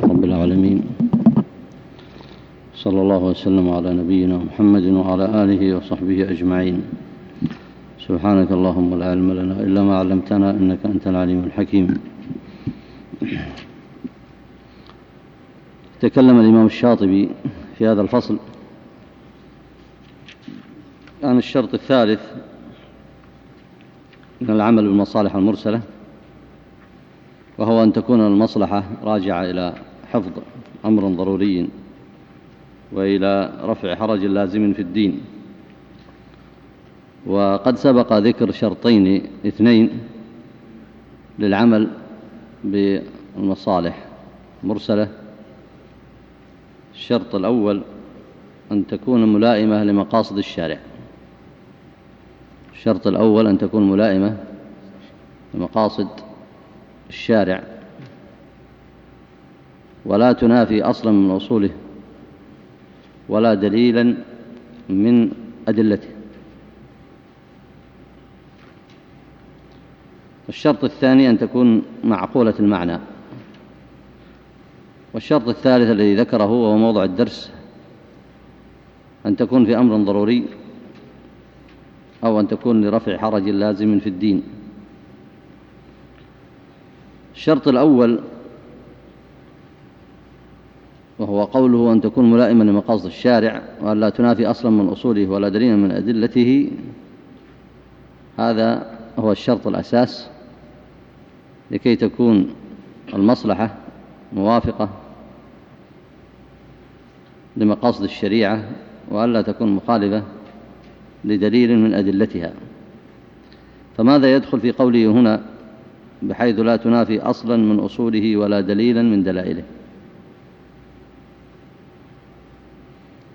رب العالمين. صلى الله وسلم على نبينا محمد وعلى آله وصحبه أجمعين. سبحانك اللهم لا علم لنا إلا ما علمتنا إنك أنت العليم الحكيم. تكلم الإمام الشاطبي في هذا الفصل عن الشرط الثالث من العمل بالمصالح المرسلة. وهو أن تكون المصلحة راجعة إلى حفظ أمر ضروري وإلى رفع حرج لازم في الدين. وقد سبق ذكر شرطين اثنين للعمل بالمصالح. مرسلة الشرط الأول أن تكون ملائمة لمقاصد الشارع. الشرط الأول أن تكون ملائمة لمقاصد الشارع ولا تنافي أصلا من أصوله ولا دليلا من أدلته. الشرط الثاني أن تكون معقولة المعنى. والشرط الثالث الذي ذكره هو موضع الدرس أن تكون في أمر ضروري أو أن تكون لرفع حرج لازم في الدين. الشرط الأول وهو قوله أن تكون ملائما لمقاصد الشارع وأن لا تنافي أصلا من أصوله ولا دليلا من أدلته. هذا هو الشرط الأساس لكي تكون المصلحة موافقة لمقاصد الشريعة وألا تكون مخالفة لدليل من أدلتها. فماذا يدخل في قوله هنا؟ بحيث لا تنافي أصلا من أصوله ولا دليلا من دلائله.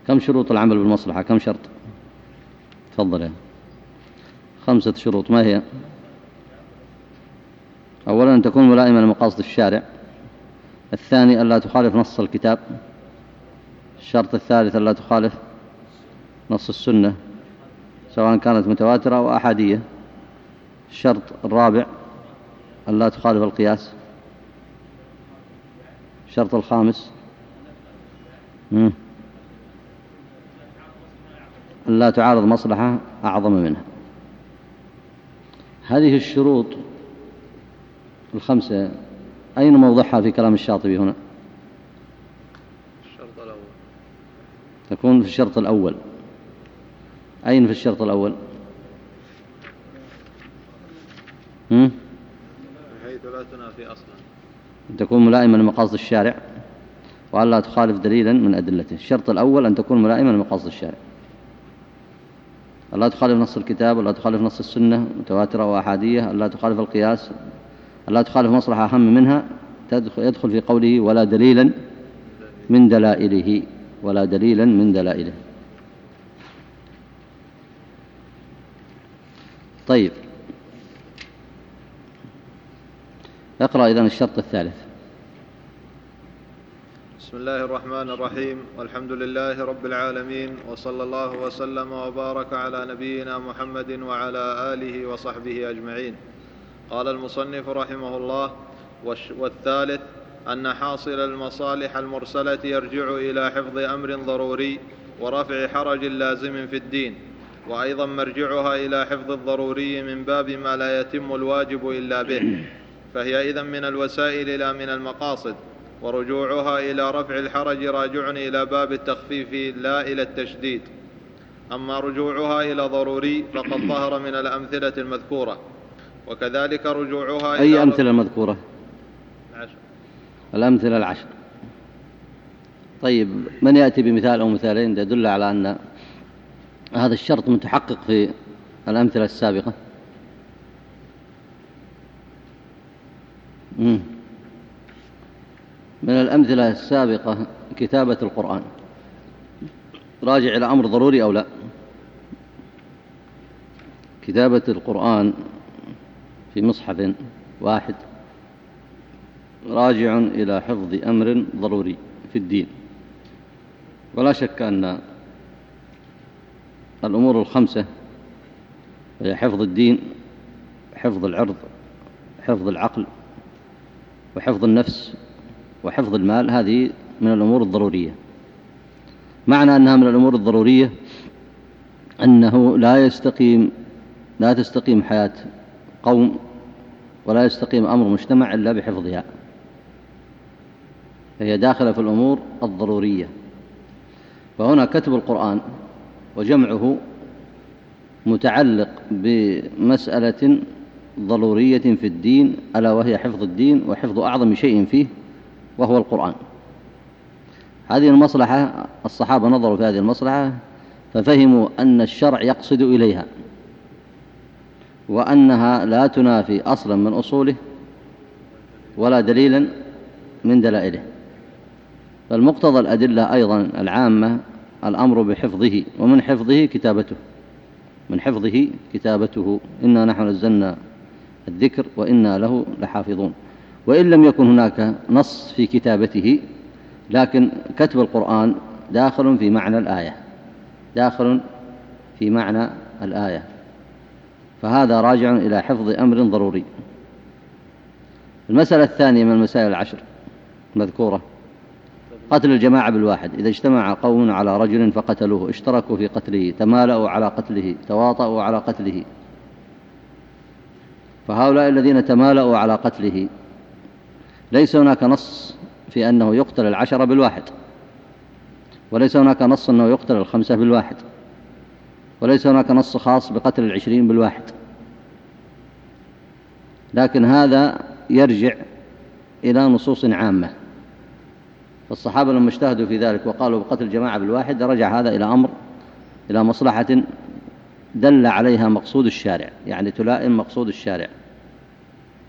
كم شروط العمل بالمصلحة؟ كم شرط؟ تفضل يا خمسة شروط. ما هي؟ أولا أن تكون ملائمة لمقاصد الشارع. الثاني أن لا تخالف نص الكتاب. الشرط الثالث أن لا تخالف نص السنة سواء كانت متواترة أو أحادية. الشرط الرابع أن لا تخالف القياس؟ الشرط الخامس. أن لا تعارض مصلحة أعظم منها. هذه الشروط الخمسة أين موضعها في كلام الشاطبي هنا؟ الشرط الأول. تكون في الشرط الأول. أين في الشرط الأول؟ هم؟ لا تنافي أصلا أن تكون ملائمة لمقاصد الشارع وأن لا تخالف دليلا من أدلته. الشرط الأول أن تكون ملائمة لمقاصد الشارع. ألا تخالف نص الكتاب ولا تخالف نص السنة متواترة وأحادية ألا تخالف القياس ألا تخالف مصلحة أهم منها يدخل في قوله ولا دليلا من دلائله ولا دليلا من دلائله. طيب. اقرأ إذن الشرط الثالث. بسم الله الرحمن الرحيم. والحمد لله رب العالمين وصلى الله وسلم وبارك على نبينا محمد وعلى آله وصحبه أجمعين. قال المصنف رحمه الله والثالث أن حاصل المصالح المرسلة يرجع إلى حفظ أمر ضروري ورفع حرج لازم في الدين وأيضا مرجعها إلى حفظ الضروري من باب ما لا يتم الواجب إلا به. فهي إذا من الوسائل لا من المقاصد ورجوعها إلى رفع الحرج راجع إلى باب التخفيف لا إلى التشديد. أما رجوعها إلى ضروري فقد ظهر من الأمثلة المذكورة. وكذلك رجوعها أي أمثلة مذكورة؟ عشر. الأمثلة العشر. طيب من يأتي بمثال أو مثالين يدل على أن هذا الشرط متحقق في الأمثلة السابقة؟ من الأمثلة السابقة كتابة القرآن. راجع إلى أمر ضروري أو لا؟ كتابة القرآن في مصحف واحد. راجع إلى حفظ أمر ضروري في الدين. ولا شك أن الأمور الخمسة هي حفظ الدين حفظ العرض حفظ العقل وحفظ النفس وحفظ المال هذه من الأمور الضرورية. معنى أنها من الأمور الضرورية أنه لا يستقيم لا تستقيم حياة قوم ولا يستقيم أمر مجتمع إلا بحفظها. فهي داخلة في الأمور الضرورية. فهنا كتب القرآن وجمعه متعلق بمسألة ضرورية في الدين ألا وهي حفظ الدين وحفظ أعظم شيء فيه وهو القرآن. هذه المصلحة الصحابة نظروا في هذه المصلحة ففهموا أن الشرع يقصد إليها وأنها لا تنافي أصلا من أصوله ولا دليلا من دلائله. فالمقتضى الأدلة أيضا العامة الأمر بحفظه ومن حفظه كتابته. من حفظه كتابته. إنا نحن نزلنا الذكر وإنا له لحافظون. وإن لم يكن هناك نص في كتابته لكن كتب القرآن داخل في معنى الآية. داخل في معنى الآية. فهذا راجع إلى حفظ أمر ضروري. المسألة الثانية من المسائل العشر مذكورة قتل الجماعة بالواحد. إذا اجتمع قوم على رجل فقتلوه اشتركوا في قتله تمالأوا على قتله تواطؤوا على قتله. فهؤلاء الذين تمالأوا على قتله ليس هناك نص في أنه يقتل العشرة بالواحد وليس هناك نص أنه يقتل الخمسة بالواحد وليس هناك نص خاص بقتل العشرين بالواحد. لكن هذا يرجع إلى نصوص عامة. فالصحابة لما اجتهدوا في ذلك وقالوا بقتل جماعة بالواحد رجع هذا إلى أمر إلى مصلحة دل عليها مقصود الشارع. يعني تلائم مقصود الشارع.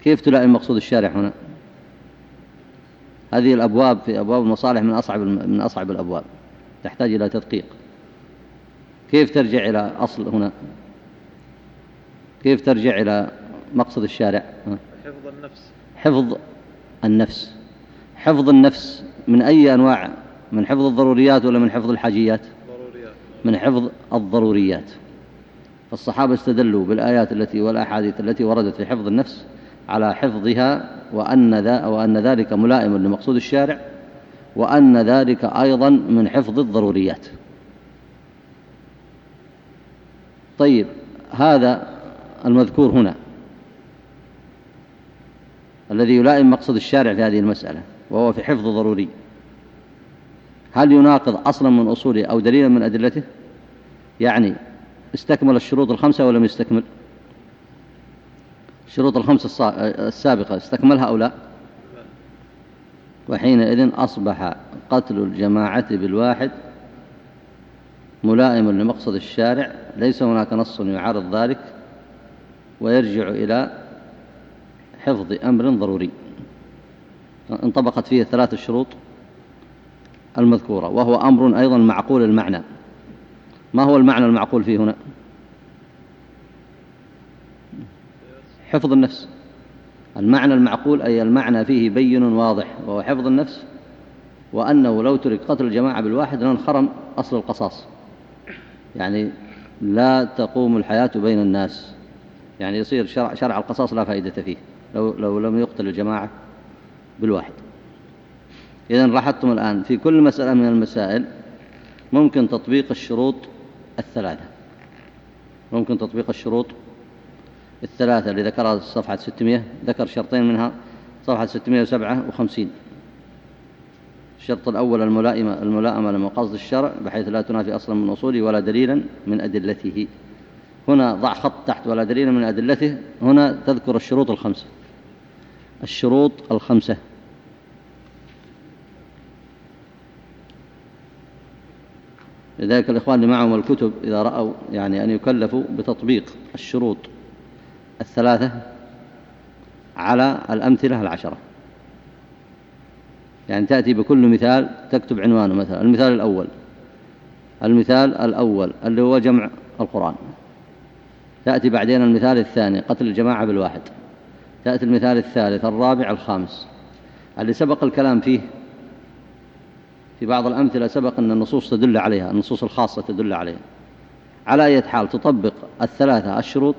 كيف تلائم مقصود الشارع هنا؟ هذه الأبواب في أبواب المصالح من أصعب من أصعب الأبواب. تحتاج إلى تدقيق. كيف ترجع إلى أصل هنا؟ كيف ترجع إلى مقصد الشارع؟ حفظ النفس. حفظ النفس. حفظ النفس من أي أنواع؟ من حفظ الضروريات ولا من حفظ الحاجيات؟ ضروريات. من حفظ الضروريات. فالصحابة استدلوا بالآيات التي والأحاديث التي وردت في حفظ النفس على حفظها وأن, ذا وأن ذلك ملائم لمقصود الشارع وأن ذلك أيضا من حفظ الضروريات. طيب هذا المذكور هنا الذي يلائم مقصد الشارع في هذه المسألة وهو في حفظ ضروري. هل يناقض أصلا من أصوله أو دليلا من أدلته؟ يعني استكمل الشروط الخمسة ولم يستكمل؟ الشروط الخمسة السابقة استكملها أو لا؟ وحينئذ أصبح قتل الجماعة بالواحد ملائم لمقصد الشارع ليس هناك نص يعارض ذلك ويرجع إلى حفظ أمر ضروري. انطبقت فيه الثلاث الشروط المذكورة وهو أمر أيضا معقول المعنى. ما هو المعنى المعقول فيه هنا؟ حفظ النفس. المعنى المعقول أي المعنى فيه بين واضح وهو حفظ النفس وأنه لو ترك قتل الجماعة بالواحد لانخرم أصل القصاص. يعني لا تقوم الحياة بين الناس. يعني يصير شرع, شرع القصاص لا فائدة فيه لو, لو لم يقتل الجماعة بالواحد. إذا لاحظتم الآن. في كل مسألة من المسائل ممكن تطبيق الشروط الثلاثة. ممكن تطبيق الشروط. الثلاثة اللي ذكرها صفحة 600 ذكر شرطين منها صفحة 657 الشرط الأول الملائمة, الملائمة لمقاصد الشرع بحيث لا تنافي أصلا من أصوله ولا دليلا من أدلته. هنا ضع خط تحت ولا دليل من أدلته. هنا تذكر الشروط الخمسة. الشروط الخمسة. لذلك الإخوان اللي معهم الكتب إذا رأوا يعني أن يكلفوا بتطبيق الشروط الثلاثة على الأمثلة العشرة. يعني تأتي بكل مثال تكتب عنوانه مثلا المثال الأول. المثال الأول اللي هو جمع القرآن. تأتي بعدين المثال الثاني قتل الجماعة بالواحد. تأتي المثال الثالث الرابع الخامس. اللي سبق الكلام فيه في بعض الأمثلة سبق أن النصوص تدل عليها النصوص الخاصة تدل عليها. على أي حال تطبق الثلاثة الشروط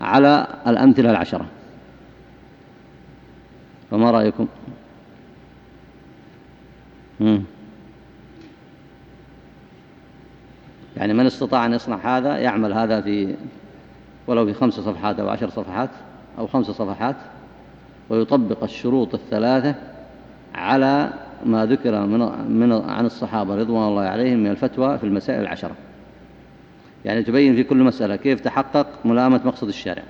على الأمثلة العشرة. فما رأيكم؟ مم. يعني من استطاع أن يصنع هذا يعمل هذا في ولو في خمس صفحات أو عشر صفحات أو خمس صفحات ويطبق الشروط الثلاثة على ما ذكر من من عن الصحابة رضوان الله عليهم من الفتوى في المسائل العشرة. يعني تبين في كل مسألة كيف تحقق ملامة مقصد الشارع.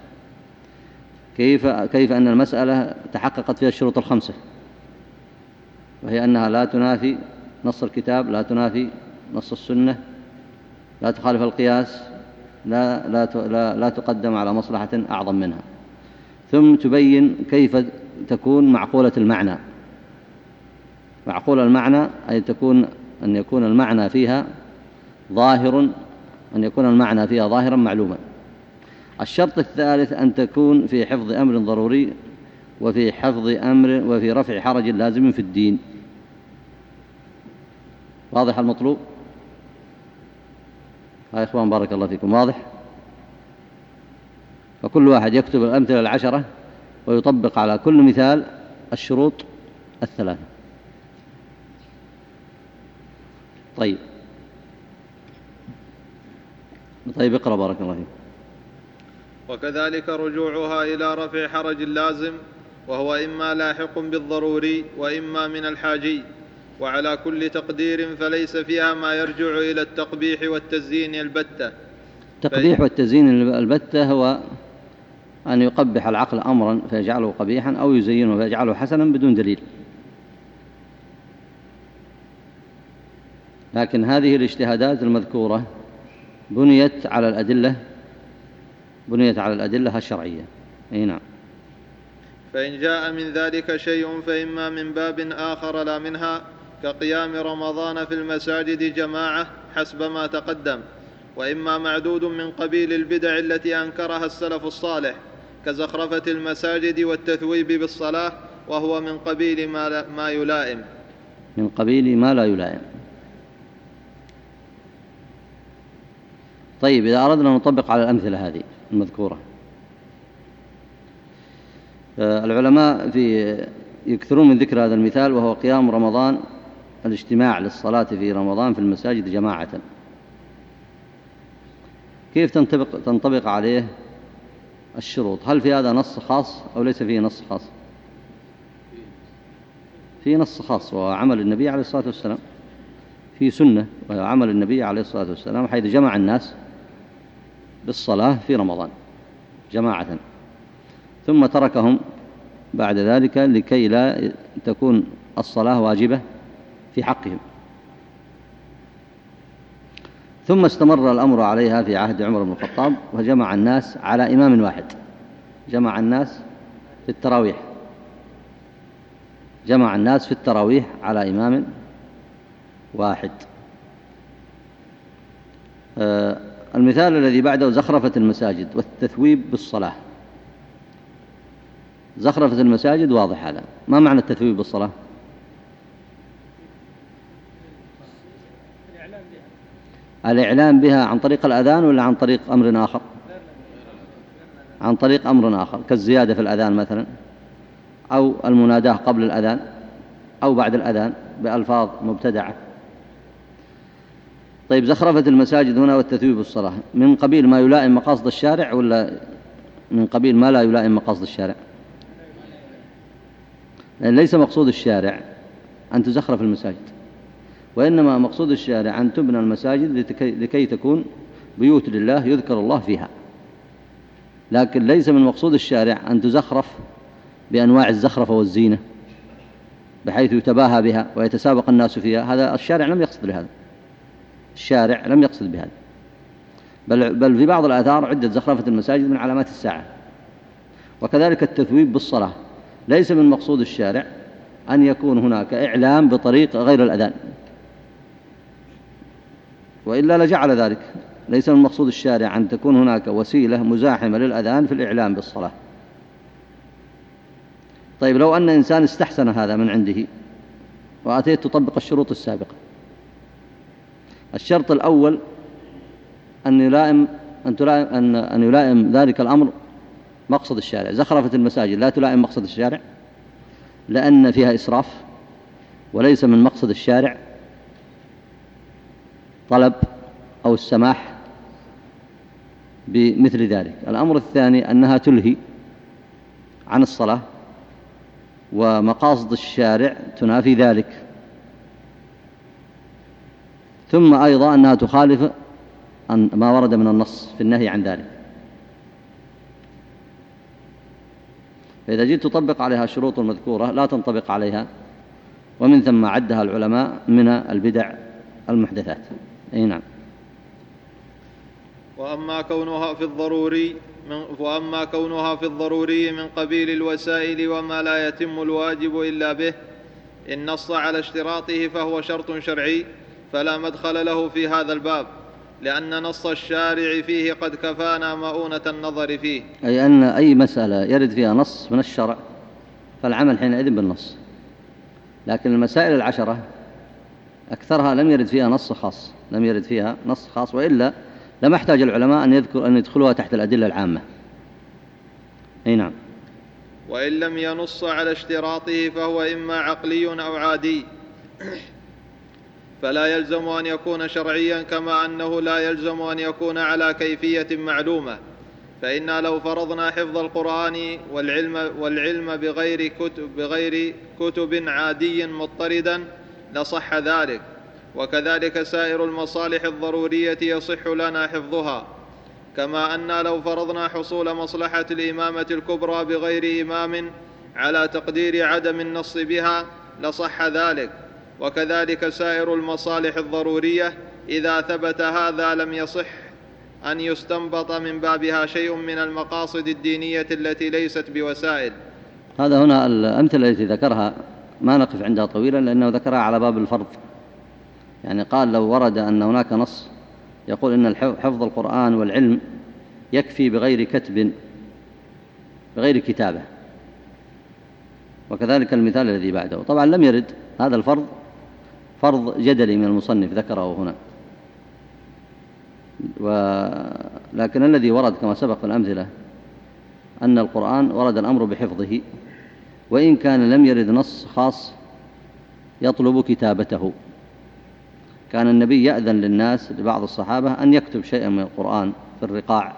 كيف كيف أن المسألة تحققت فيها الشروط الخمسة. وهي أنها لا تنافي نص الكتاب لا تنافي نص السنة لا تخالف القياس لا, لا, لا, لا تقدم على مصلحة أعظم منها. ثم تبين كيف تكون معقولة المعنى. معقول المعنى أي تكون أن يكون المعنى فيها ظاهر أن يكون المعنى فيها ظاهرا معلوما. الشرط الثالث أن تكون في حفظ أمر ضروري وفي حفظ أمر وفي رفع حرج لازم في الدين. واضح المطلوب؟ يا إخوان بارك الله فيكم واضح؟ فكل واحد يكتب الأمثلة العشرة ويطبق على كل مثال الشروط الثلاثة. طيب. طيب اقرأ بارك الله فيك. وكذلك رجوعها إلى رفع حرج اللازم وهو إما لاحق بالضروري وإما من الحاجي. وعلى كل تقدير فليس فيها ما يرجع إلى التقبيح والتزيين البتة. التقبيح والتزيين البتة هو أن يقبح العقل أمرا فيجعله قبيحا أو يزينه فيجعله حسنا بدون دليل. لكن هذه الاجتهادات المذكورة بنيت على الأدلة بنيت على الأدلة الشرعية. أي نعم. فإن جاء من ذلك شيء فإما من باب آخر لا منها كقيام رمضان في المساجد جماعة حسب ما تقدم وإما معدود من قبيل البدع التي أنكرها السلف الصالح كزخرفة المساجد والتثويب بالصلاة وهو من قبيل ما, ما يلائم. من قبيل ما لا يلائم. طيب إذا أردنا نطبق على الأمثلة هذه المذكورة. آه، العلماء في يكثرون من ذكر هذا المثال وهو قيام رمضان الاجتماع للصلاة في رمضان في المساجد جماعة. كيف تنطبق, تنطبق عليه الشروط؟ هل في هذا نص خاص أو ليس فيه نص خاص؟ في نص خاص وهو عمل النبي عليه الصلاة والسلام. في سنة وهو عمل النبي عليه الصلاة والسلام حيث جمع الناس بالصلاة في رمضان جماعة. ثم تركهم بعد ذلك لكي لا تكون الصلاة واجبة في حقهم. ثم استمر الأمر عليها في عهد عمر بن الخطاب وجمع الناس على إمام واحد. جمع الناس في التراويح. جمع الناس في التراويح على إمام واحد. آه، المثال الذي بعده زخرفة المساجد والتثويب بالصلاة. زخرفة المساجد واضح هذا. ما معنى التثويب بالصلاة؟ الإعلام بها عن طريق الأذان ولا عن طريق أمر آخر؟ عن طريق أمر آخر كالزيادة في الأذان مثلا أو المناداة قبل الأذان أو بعد الأذان بألفاظ مبتدعة. طيب زخرفة المساجد هنا والتثويب الصلاة من قبيل ما يلائم مقاصد الشارع ولا من قبيل ما لا يلائم مقاصد الشارع؟ لأن ليس مقصود الشارع أن تزخرف المساجد وإنما مقصود الشارع أن تبنى المساجد لكي تكون بيوت لله يذكر الله فيها. لكن ليس من مقصود الشارع أن تزخرف بأنواع الزخرفة والزينة بحيث يتباهى بها ويتسابق الناس فيها. هذا الشارع لم يقصد لهذا. الشارع لم يقصد بهذا. بل, بل في بعض الآثار عدة زخرفة المساجد من علامات الساعة. وكذلك التثويب بالصلاة. ليس من مقصود الشارع أن يكون هناك إعلام بطريق غير الأذان. وإلا لجعل ذلك. ليس من مقصود الشارع أن تكون هناك وسيلة مزاحمة للأذان في الإعلام بالصلاة. طيب لو أن إنسان استحسن هذا من عنده وأتيت تطبق الشروط السابقة الشرط الأول أن يلائم أن, تلائم أن, أن يلائم ذلك الأمر مقصد الشارع. زخرفة المساجد لا تلائم مقصد الشارع لأن فيها إسراف وليس من مقصد الشارع طلب أو السماح بمثل ذلك. الأمر الثاني أنها تلهي عن الصلاة ومقاصد الشارع تنافي ذلك. ثم أيضا أنها تخالف ما ورد من النص في النهي عن ذلك. فإذا جئت تطبق عليها الشروط المذكورة لا تنطبق عليها ومن ثم عدها العلماء من البدع المحدثات. أي نعم. وأما كونها في الضروري من وأما كونها في الضروري من قبيل الوسائل وما لا يتم الواجب إلا به إن نص على اشتراطه فهو شرط شرعي فلا مدخل له في هذا الباب لأن نص الشارع فيه قد كفانا مؤونة النظر فيه. أي أن أي مسألة يرد فيها نص من الشرع فالعمل حينئذ بالنص. لكن المسائل العشرة أكثرها لم يرد فيها نص خاص لم يرد فيها نص خاص وإلا لم احتاج العلماء أن, يذكر أن يدخلوها تحت الأدلة العامة. أي نعم. وإن لم ينص على اشتراطه فهو إما عقلي أو عادي. فلا يلزم أن يكون شرعيا كما أنه لا يلزم أن يكون على كيفية معلومة. فانا لو فرضنا حفظ القرآن والعلم, والعلم بغير, كتب بغير كتب عادي مضطردا لصح ذلك. وكذلك سائر المصالح الضرورية يصح لنا حفظها. كما أنا لو فرضنا حصول مصلحة الإمامة الكبرى بغير إمام على تقدير عدم النص بها لصح ذلك. وكذلك سائر المصالح الضرورية إذا ثبت هذا لم يصح أن يستنبط من بابها شيء من المقاصد الدينية التي ليست بوسائل. هذا هنا الأمثلة التي ذكرها ما نقف عندها طويلا لأنه ذكرها على باب الفرض. يعني قال لو ورد أن هناك نص يقول إن حفظ القرآن والعلم يكفي بغير كتب بغير كتابة. وكذلك المثال الذي بعده. طبعا لم يرد هذا الفرض فرض جدلي من المصنف ذكره هنا. ولكن الذي ورد كما سبق في الأمثلة أن القرآن ورد الأمر بحفظه وإن كان لم يرد نص خاص يطلب كتابته. كان النبي يأذن للناس لبعض الصحابة أن يكتب شيئا من القرآن في الرقاع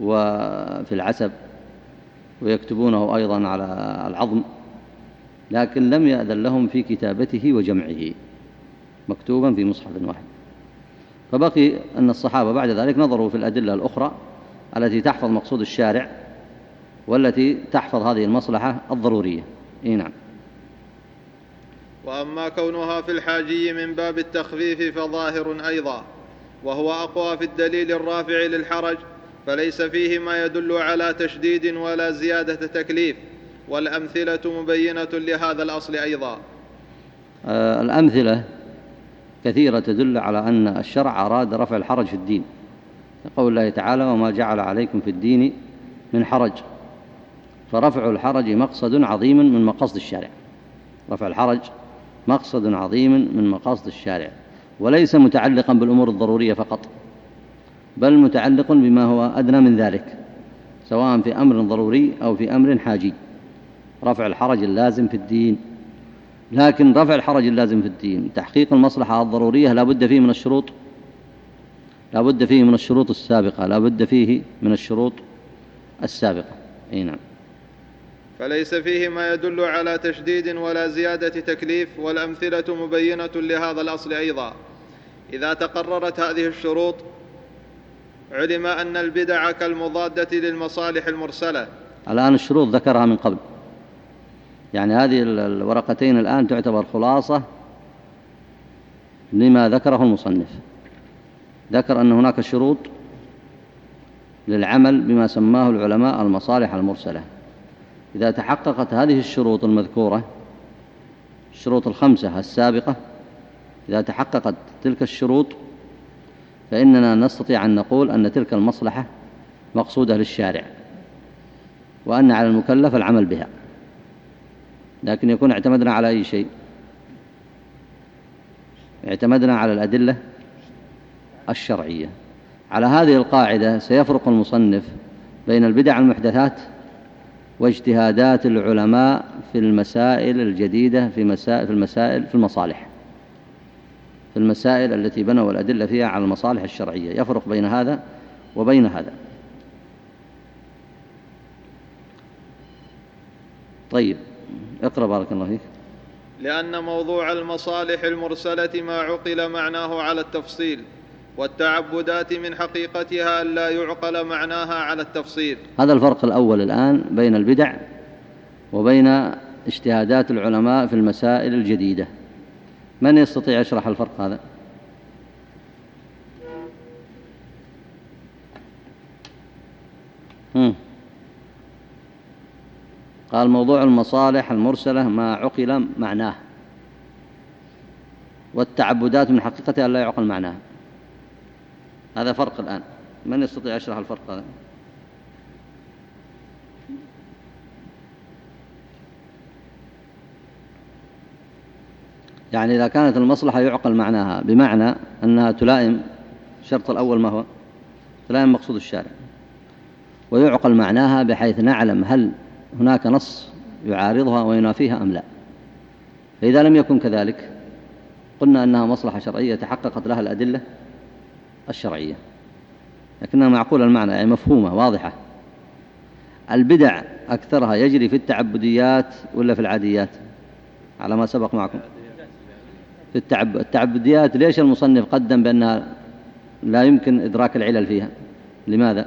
وفي العسب ويكتبونه أيضا على العظم. لكن لم يأذن لهم في كتابته وجمعه مكتوبا في مصحف واحد. فبقي أن الصحابة بعد ذلك نظروا في الأدلة الأخرى التي تحفظ مقصود الشارع والتي تحفظ هذه المصلحة الضرورية. إيه نعم. وأما كونها في الحاجي من باب التخفيف فظاهر أيضا وهو أقوى في الدليل الرافع للحرج فليس فيه ما يدل على تشديد ولا زيادة تكليف. والأمثلة مبينة لهذا الأصل أيضا. آه الأمثلة كثيرة تدل على أن الشرع أراد رفع الحرج في الدين. قول الله تعالى وما جعل عليكم في الدين من حرج. فرفع الحرج مقصد عظيم من مقاصد الشارع. رفع الحرج مقصد عظيم من مقاصد الشارع. وليس متعلقا بالأمور الضرورية فقط بل متعلق بما هو أدنى من ذلك سواء في أمر ضروري أو في أمر حاجي. رفع الحرج اللازم في الدين. لكن رفع الحرج اللازم في الدين تحقيق المصلحة الضرورية لا بد فيه من الشروط. لا بد فيه من الشروط السابقة لا بد فيه من الشروط السابقة. أي نعم. فليس فيه ما يدل على تشديد ولا زيادة تكليف والأمثلة مبينة لهذا الأصل أيضا. إذا تقررت هذه الشروط علم أن البدع كالمضادة للمصالح المرسلة. الآن الشروط ذكرها من قبل. يعني هذه الورقتين الآن تعتبر خلاصة لما ذكره المصنف. ذكر أن هناك شروط للعمل بما سماه العلماء المصالح المرسلة. إذا تحققت هذه الشروط المذكورة الشروط الخمسة السابقة إذا تحققت تلك الشروط فإننا نستطيع أن نقول أن تلك المصلحة مقصودة للشارع وأن على المكلف العمل بها. لكن يكون اعتمدنا على أي شيء؟ اعتمدنا على الأدلة الشرعية. على هذه القاعدة سيفرق المصنف بين البدع المحدثات واجتهادات العلماء في المسائل الجديدة في مسائل في المسائل في المصالح. في المسائل التي بنوا الأدلة فيها على المصالح الشرعية. يفرق بين هذا وبين هذا. طيب. اقرأ بارك الله فيك. لأن موضوع المصالح المرسلة ما عقل معناه على التفصيل والتعبدات من حقيقتها لا يعقل معناها على التفصيل. هذا الفرق الأول الآن بين البدع وبين اجتهادات العلماء في المسائل الجديدة. من يستطيع يشرح الفرق هذا؟ هم. قال موضوع المصالح المرسلة ما عقل معناه والتعبدات من حقيقتها لا يعقل معناها هذا فرق الآن. من يستطيع يشرح الفرق هذا؟ يعني إذا كانت المصلحة يعقل معناها بمعنى أنها تلائم الشرط الأول ما هو؟ تلائم مقصود الشارع. ويعقل معناها بحيث نعلم هل هناك نص يعارضها وينافيها أم لا. فإذا لم يكن كذلك قلنا أنها مصلحة شرعية تحققت لها الأدلة الشرعية. لكنها معقولة المعنى يعني مفهومة واضحة. البدع أكثرها يجري في التعبديات ولا في العاديات؟ على ما سبق معكم. في التعب... التعبديات ليش المصنف قدم بأنها لا يمكن إدراك العلل فيها؟ لماذا؟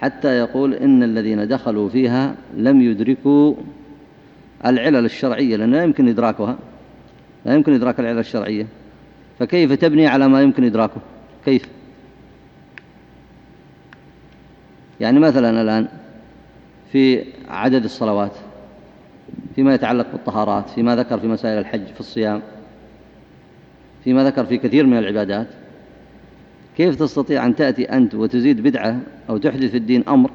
حتى يقول إن الذين دخلوا فيها لم يدركوا العلل الشرعية لأنه لا يمكن إدراكها لا يمكن إدراك العلل الشرعية. فكيف تبني على ما يمكن إدراكه؟ كيف؟ يعني مثلا الآن في عدد الصلوات فيما يتعلق بالطهارات فيما ذكر في مسائل الحج في الصيام فيما ذكر في كثير من العبادات كيف تستطيع أن تأتي أنت وتزيد بدعة أو تحدث في الدين أمر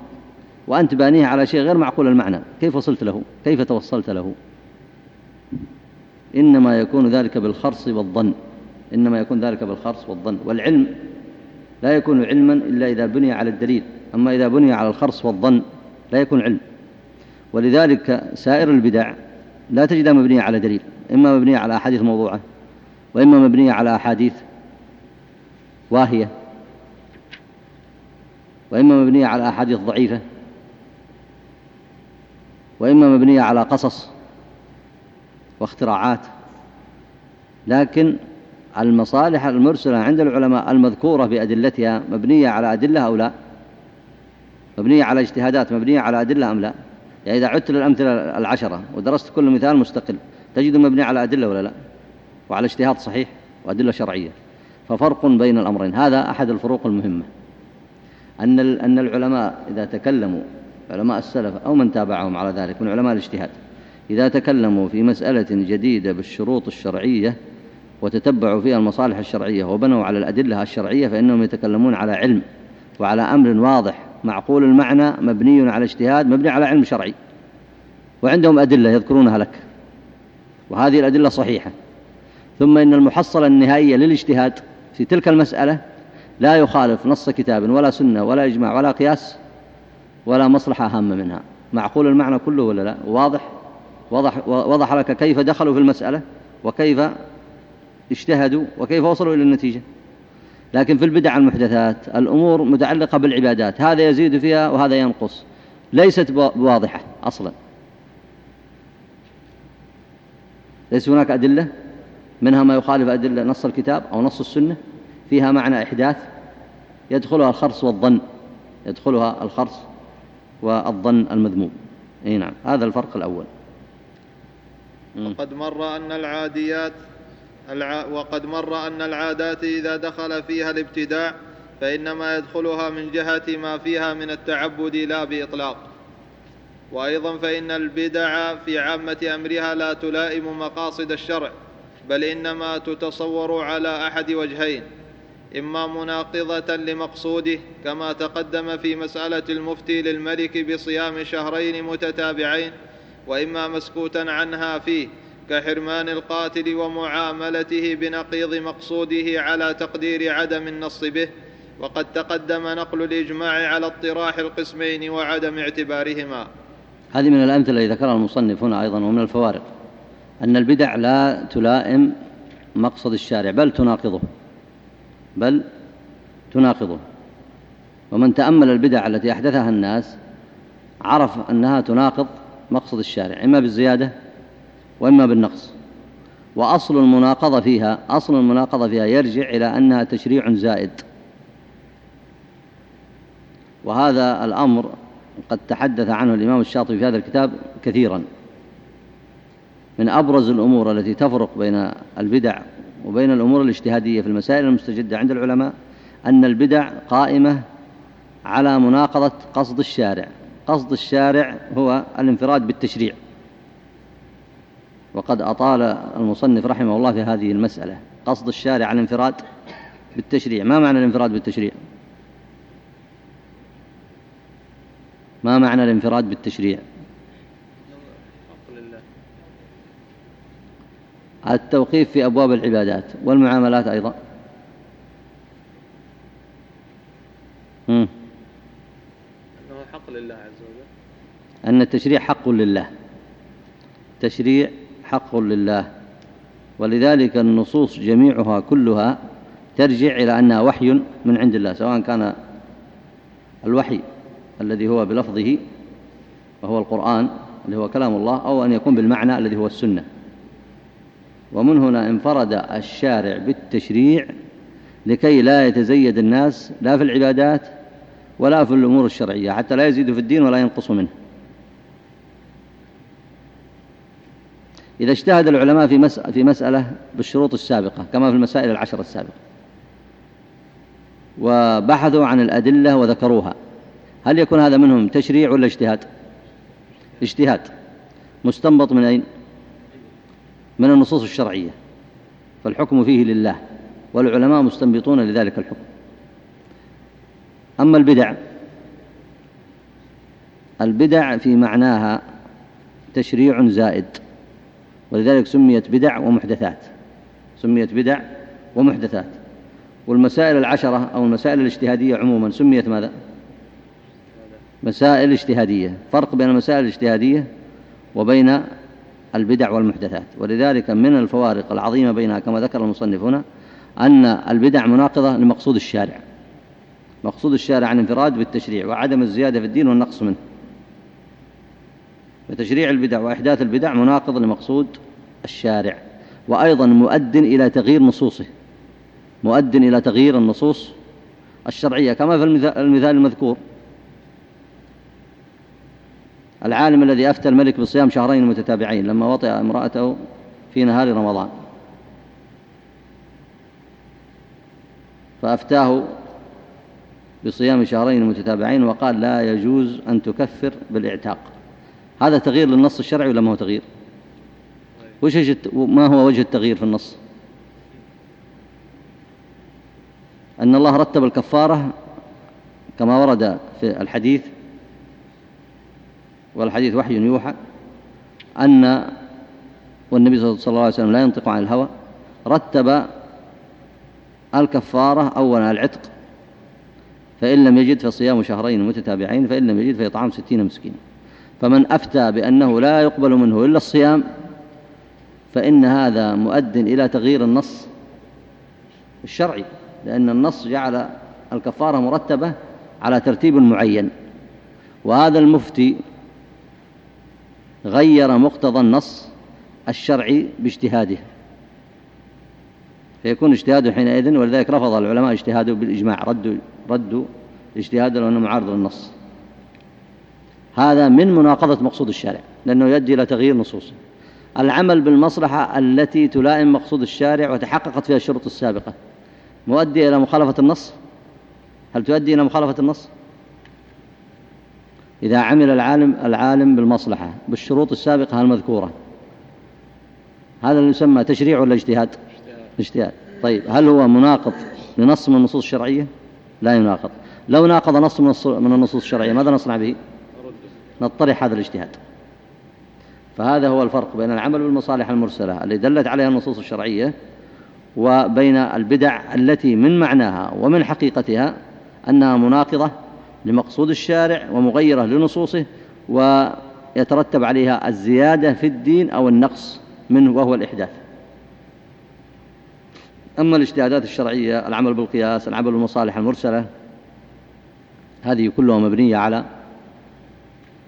وأنت بانيه على شيء غير معقول المعنى؟ كيف وصلت له؟ كيف توصلت له؟ إنما يكون ذلك بالخرص والظن. إنما يكون ذلك بالخرص والظن. والعلم لا يكون علما إلا إذا بني على الدليل. أما إذا بني على الخرص والظن لا يكون علم. ولذلك سائر البدع لا تجدها مبنية على دليل. إما مبنية على أحاديث موضوعة وإما مبنية على أحاديث واهية. وإما مبنية على أحاديث ضعيفة وإما مبنية على قصص واختراعات. لكن المصالح المرسلة عند العلماء المذكورة بأدلتها مبنية على أدلة أو لا؟ مبنية على اجتهادات مبنية على أدلة أم لا؟ يعني إذا عدت للأمثلة العشرة ودرست كل مثال مستقل تجد مبني على أدلة ولا لا؟ وعلى اجتهاد صحيح وأدلة شرعية. ففرق بين الأمرين. هذا أحد الفروق المهمة. أن أن العلماء إذا تكلموا علماء السلف أو من تابعهم على ذلك من علماء الاجتهاد إذا تكلموا في مسألة جديدة بالشروط الشرعية وتتبعوا فيها المصالح الشرعية وبنوا على الأدلة الشرعية فإنهم يتكلمون على علم وعلى أمر واضح معقول المعنى مبني على اجتهاد مبني على علم شرعي. وعندهم أدلة يذكرونها لك. وهذه الأدلة صحيحة. ثم إن المحصلة النهائية للاجتهاد في تلك المسألة لا يخالف نص كتاب ولا سنة ولا إجماع ولا قياس ولا مصلحة أهم منها. معقول المعنى كله ولا لا؟ واضح؟ وضح, وضح لك كيف دخلوا في المسألة وكيف اجتهدوا وكيف وصلوا إلى النتيجة؟ لكن في البدع المحدثات الأمور متعلقة بالعبادات هذا يزيد فيها وهذا ينقص. ليست واضحة أصلا. ليس هناك أدلة منها ما يخالف أدلة نص الكتاب أو نص السنة؟ فيها معنى إحداث يدخلها الخرص والظن يدخلها الخرص والظن المذموم. أي نعم هذا الفرق الأول. وقد مر أن العاديات الع... وقد مر أن العادات إذا دخل فيها الابتداع فإنما يدخلها من جهة ما فيها من التعبد لا بإطلاق. وأيضا فإن البدع في عامة أمرها لا تلائم مقاصد الشرع بل إنما تتصور على أحد وجهين. إما مناقضة لمقصوده كما تقدم في مسألة المفتي للملك بصيام شهرين متتابعين وإما مسكوتا عنها فيه كحرمان القاتل ومعاملته بنقيض مقصوده على تقدير عدم النص به وقد تقدم نقل الإجماع على اطراح القسمين وعدم اعتبارهما. هذه من الأمثلة التي ذكرها المصنف هنا أيضا ومن الفوارق. أن البدع لا تلائم مقصد الشارع بل تناقضه. بل تناقضه. ومن تأمل البدع التي أحدثها الناس عرف أنها تناقض مقصد الشارع إما بالزيادة وإما بالنقص. وأصل المناقضة فيها أصل المناقضة فيها يرجع إلى أنها تشريع زائد. وهذا الأمر قد تحدث عنه الإمام الشاطبي في هذا الكتاب كثيرا. من أبرز الأمور التي تفرق بين البدع وبين الأمور الاجتهادية في المسائل المستجدة عند العلماء أن البدع قائمة على مناقضة قصد الشارع. قصد الشارع هو الانفراد بالتشريع. وقد أطال المصنف رحمه الله في هذه المسألة. قصد الشارع الانفراد بالتشريع. ما معنى الانفراد بالتشريع؟ ما معنى الانفراد بالتشريع؟ التوقيف في أبواب العبادات والمعاملات أيضا. أنه حق لله عز وجل؟ أن التشريع حق لله. تشريع حق لله. ولذلك النصوص جميعها كلها ترجع إلى أنها وحي من عند الله سواء كان الوحي الذي هو بلفظه وهو القرآن اللي هو كلام الله أو أن يكون بالمعنى الذي هو السنة. ومن هنا انفرد الشارع بالتشريع لكي لا يتزيد الناس لا في العبادات ولا في الأمور الشرعية حتى لا يزيد في الدين ولا ينقص منه. إذا اجتهد العلماء في, في مسألة بالشروط السابقة كما في المسائل العشر السابقة وبحثوا عن الأدلة وذكروها هل يكون هذا منهم تشريع ولا اجتهاد؟ اجتهاد. مستنبط من أين؟ من النصوص الشرعية فالحكم فيه لله والعلماء مستنبطون لذلك الحكم. أما البدع البدع في معناها تشريع زائد ولذلك سميت بدع ومحدثات سميت بدع ومحدثات. والمسائل العشرة أو المسائل الاجتهادية عموما سميت ماذا؟ مسائل اجتهادية. فرق بين المسائل الاجتهادية وبين البدع والمحدثات. ولذلك من الفوارق العظيمة بينها كما ذكر المصنف هنا أن البدع مناقضة لمقصود الشارع. مقصود الشارع عن انفراد بالتشريع وعدم الزيادة في الدين والنقص منه. فتشريع البدع وإحداث البدع مناقض لمقصود الشارع. وأيضا مؤد إلى تغيير نصوصه. مؤد إلى تغيير النصوص الشرعية. كما في المثال المذكور. العالم الذي أفتى الملك بصيام شهرين متتابعين لما وطئ امرأته في نهار رمضان. فأفتاه بصيام شهرين متتابعين وقال لا يجوز أن تكفر بالإعتاق. هذا تغيير للنص الشرعي ولا ما هو تغيير؟ وش ما هو وجه التغيير في النص؟ أن الله رتب الكفارة كما ورد في الحديث والحديث وحي يوحى أن والنبي صلى الله عليه وسلم لا ينطق عن الهوى رتب الكفارة أولا العتق فإن لم يجد فصيام شهرين متتابعين فإن لم يجد فإطعام ستين مسكين فمن أفتى بأنه لا يقبل منه إلا الصيام فإن هذا مؤد إلى تغيير النص الشرعي لأن النص جعل الكفارة مرتبة على ترتيب معين وهذا المفتي غير مقتضى النص الشرعي باجتهاده. فيكون اجتهاده حينئذ ولذلك رفض العلماء اجتهاده بالإجماع ردوا, ردوا اجتهاده لأنه معارض للنص. هذا من مناقضة مقصود الشارع لأنه يؤدي إلى تغيير نصوصه العمل بالمصلحة التي تلائم مقصود الشارع وتحققت فيها الشروط السابقة مؤدي إلى مخالفة النص؟ هل تؤدي إلى مخالفة النص؟ إذا عمل العالم العالم بالمصلحة بالشروط السابقة المذكورة. هذا اللي يسمى تشريع ولا اجتهاد؟ اجتهاد. طيب هل هو مناقض لنص من النصوص الشرعية؟ لا يناقض. لو ناقض نص من النصوص الشرعية ماذا نصنع به؟ نطرح هذا الاجتهاد. فهذا هو الفرق بين العمل بالمصالح المرسلة اللي دلت عليها النصوص الشرعية وبين البدع التي من معناها ومن حقيقتها أنها مناقضة لمقصود الشارع ومغيرة لنصوصه ويترتب عليها الزيادة في الدين أو النقص منه وهو الإحداث. أما الاجتهادات الشرعية العمل بالقياس العمل بالمصالح المرسلة هذه كلها مبنية على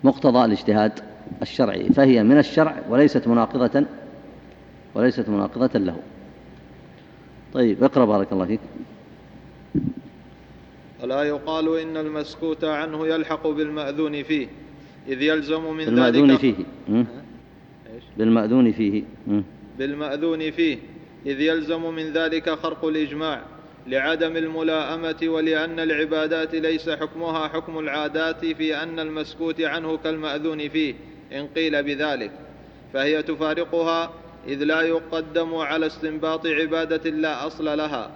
مقتضى الاجتهاد الشرعي فهي من الشرع وليست مناقضة وليست مناقضة له. طيب اقرأ بارك الله فيك. ولا يقال إن المسكوت عنه يلحق بالمأذون فيه؟ إذ يلزم من بالمأذون ذلك فيه بالمأذون فيه. بالمأذون فيه. إذ يلزم من ذلك خرق الإجماع لعدم الملاءمة ولأن العبادات ليس حكمها حكم العادات في أن المسكوت عنه كالمأذون فيه. إن قيل بذلك. فهي تفارقها إذ لا يقدم على استنباط عبادة لا أصل لها.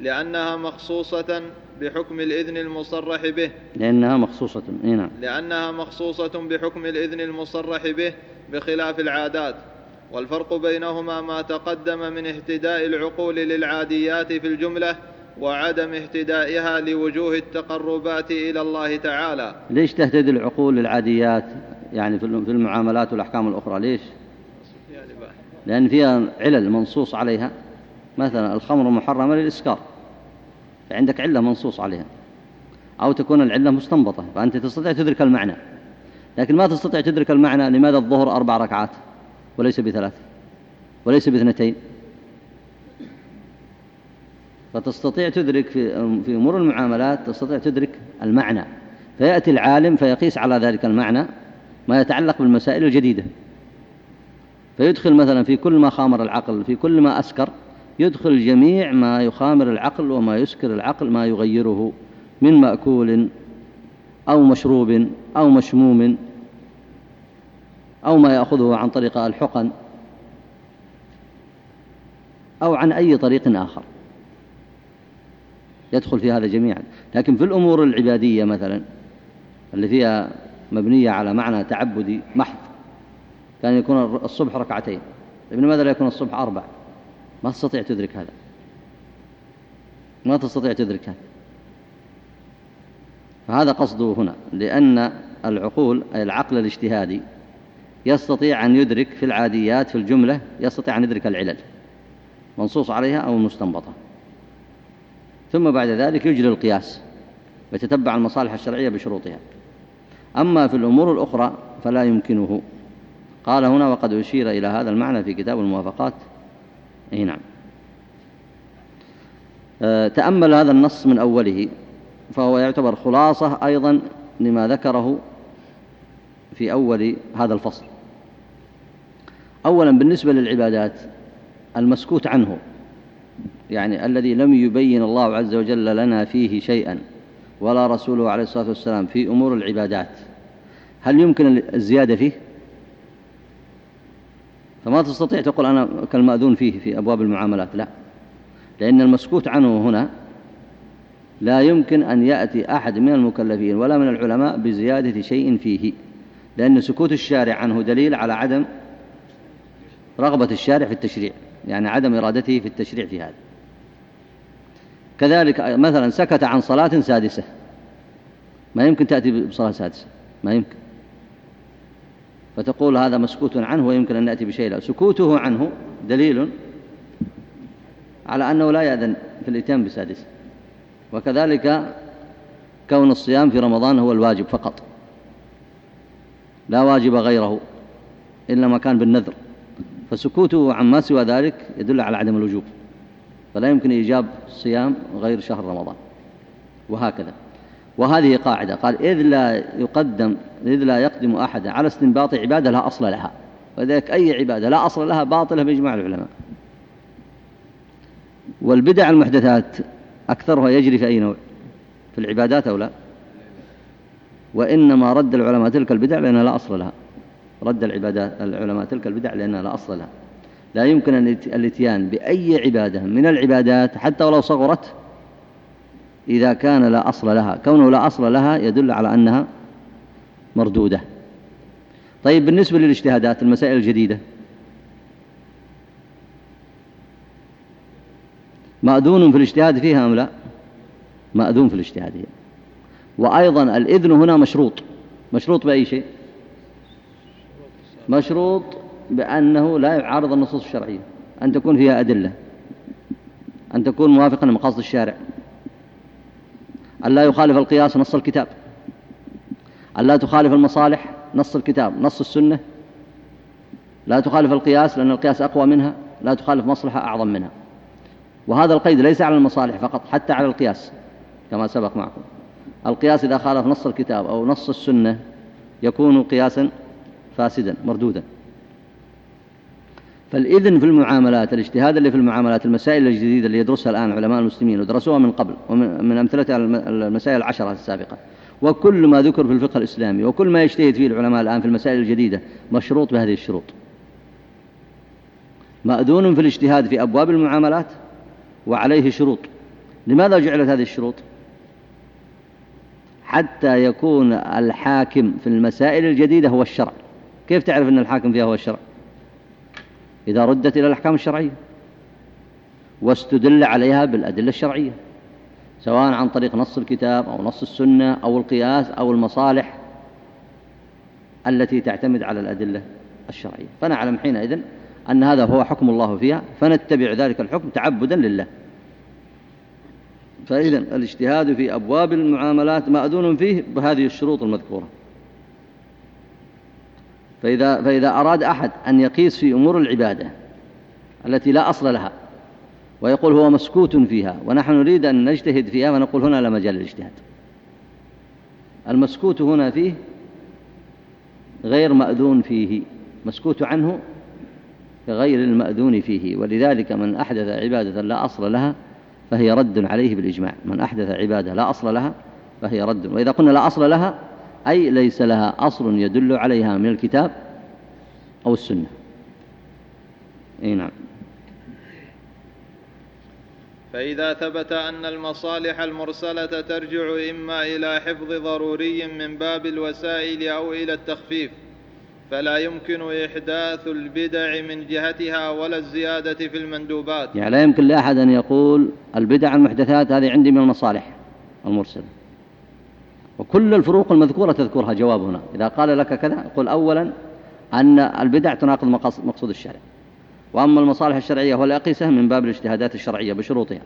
لأنها مخصوصة بحكم الإذن المصرح به. لأنها مخصوصة نعم. لأنها مخصوصة بحكم الإذن المصرح به بخلاف العادات. والفرق بينهما ما تقدم من اهتداء العقول للعاديات في الجملة وعدم اهتدائها لوجوه التقربات إلى الله تعالى. ليش تهتدي العقول للعاديات؟ يعني في المعاملات والأحكام الأخرى ليش؟ لأن فيها علل منصوص عليها. مثلا الخمر محرمة للإسكار. عندك علة منصوص عليها. أو تكون العلة مستنبطة فأنت تستطيع تدرك المعنى. لكن ما تستطيع تدرك المعنى لماذا الظهر أربع ركعات وليس بثلاث وليس باثنتين؟ فتستطيع تدرك في في أمور المعاملات تستطيع تدرك المعنى. فيأتي العالم فيقيس على ذلك المعنى ما يتعلق بالمسائل الجديدة. فيدخل مثلا في كل ما خامر العقل في كل ما أسكر يدخل جميع ما يخامر العقل وما يسكر العقل ما يغيره من مأكول أو مشروب أو مشموم أو ما يأخذه عن طريق الحقن أو عن أي طريق آخر. يدخل في هذا جميعا. لكن في الأمور العبادية مثلا اللي فيها مبنية على معنى تعبدي محض كان يكون الصبح ركعتين. طيب لماذا لا يكون الصبح أربع؟ ما تستطيع تدرك هذا. ما تستطيع تدرك هذا. فهذا قصده هنا لأن العقول أي العقل الاجتهادي يستطيع أن يدرك في العاديات في الجملة يستطيع أن يدرك العلل منصوص عليها أو المستنبطة ثم بعد ذلك يجري القياس ويتتبع المصالح الشرعية بشروطها. أما في الأمور الأخرى فلا يمكنه. قال هنا وقد أشير إلى هذا المعنى في كتاب الموافقات أي نعم. أه، تأمل هذا النص من أوله فهو يعتبر خلاصة أيضا لما ذكره في أول هذا الفصل. أولا بالنسبة للعبادات المسكوت عنه يعني الذي لم يبين الله عز وجل لنا فيه شيئا ولا رسوله عليه الصلاة والسلام في أمور العبادات. هل يمكن الزيادة فيه؟ فما تستطيع تقول أنا كالمأذون فيه في أبواب المعاملات لا. لأن المسكوت عنه هنا لا يمكن أن يأتي أحد من المكلفين ولا من العلماء بزيادة شيء فيه لأن سكوت الشارع عنه دليل على عدم رغبة الشارع في التشريع يعني عدم إرادته في التشريع في هذا. كذلك مثلا سكت عن صلاة سادسة ما يمكن تأتي بصلاة سادسة ما يمكن. فتقول هذا مسكوت عنه ويمكن أن نأتي بشيء لا. سكوته عنه دليل على أنه لا يأذن في الإتيان بسادسة وكذلك كون الصيام في رمضان هو الواجب فقط. لا واجب غيره إلا ما كان بالنذر. فسكوته عما سوى ذلك يدل على عدم الوجوب. فلا يمكن إيجاب الصيام غير شهر رمضان. وهكذا. وهذه قاعدة. قال إذ لا يقدم إذ لا يقدم أحد على استنباط عبادة لا أصل لها. وذلك أي عبادة لا أصل لها باطلة بإجماع العلماء. والبدع المحدثات أكثرها يجري في أي نوع؟ في العبادات أو لا؟ وإنما رد العلماء تلك البدع لأنها لا أصل لها. رد العبادات العلماء تلك البدع لأنها لا أصل لها. لا يمكن الإتيان بأي عبادة من العبادات حتى ولو صغرت إذا كان لا أصل لها. كونه لا أصل لها يدل على أنها مردودة. طيب بالنسبة للاجتهادات المسائل الجديدة. مأذون في الاجتهاد فيها أم لا؟ مأذون في الاجتهاد هي. وأيضا الإذن هنا مشروط. مشروط بأي شيء؟ مشروط بأنه لا يعارض النصوص الشرعية. أن تكون فيها أدلة. أن تكون موافقا لمقاصد الشارع. أن لا يخالف القياس نص الكتاب. أن لا تخالف المصالح نص الكتاب نص السنة. لا تخالف القياس لأن القياس أقوى منها لا تخالف مصلحة أعظم منها. وهذا القيد ليس على المصالح فقط حتى على القياس كما سبق معكم. القياس إذا خالف نص الكتاب أو نص السنة يكون قياسا فاسدا مردودا. فالإذن في المعاملات الاجتهاد اللي في المعاملات المسائل الجديدة اللي يدرسها الآن علماء المسلمين ودرسوها من قبل ومن أمثلة المسائل العشرة السابقة. وكل ما ذكر في الفقه الإسلامي وكل ما يجتهد فيه العلماء الآن في المسائل الجديدة مشروط بهذه الشروط. مأذون في الاجتهاد في أبواب المعاملات وعليه شروط. لماذا جعلت هذه الشروط؟ حتى يكون الحاكم في المسائل الجديدة هو الشرع. كيف تعرف أن الحاكم فيها هو الشرع؟ إذا ردت إلى الأحكام الشرعية واستدل عليها بالأدلة الشرعية سواء عن طريق نص الكتاب أو نص السنة أو القياس أو المصالح التي تعتمد على الأدلة الشرعية. فنعلم حينئذ أن هذا هو حكم الله فيها فنتبع ذلك الحكم تعبدا لله. فإذا الاجتهاد في أبواب المعاملات مأذون فيه بهذه الشروط المذكورة. فإذا, فإذا أراد أحد أن يقيس في أمور العبادة التي لا أصل لها ويقول هو مسكوت فيها ونحن نريد أن نجتهد فيها فنقول هنا لا مجال للاجتهاد. المسكوت هنا فيه غير مأذون فيه مسكوت عنه غير المأذون فيه ولذلك من أحدث عبادة لا أصل لها فهي رد عليه بالإجماع. من أحدث عبادة لا أصل لها فهي رد وإذا قلنا لا أصل لها أي ليس لها أصل يدل عليها من الكتاب أو السنة. أي نعم. فإذا ثبت أن المصالح المرسلة ترجع إما إلى حفظ ضروري من باب الوسائل أو إلى التخفيف فلا يمكن إحداث البدع من جهتها ولا الزيادة في المندوبات. يعني لا يمكن لأحد أن يقول البدع المحدثات هذه عندي من المصالح المرسلة. وكل الفروق المذكورة تذكرها جواب هنا. إذا قال لك كذا قل أولا أن البدع تناقض مقصود الشرع. وأما المصالح الشرعية والأقيسة من باب الاجتهادات الشرعية بشروطها.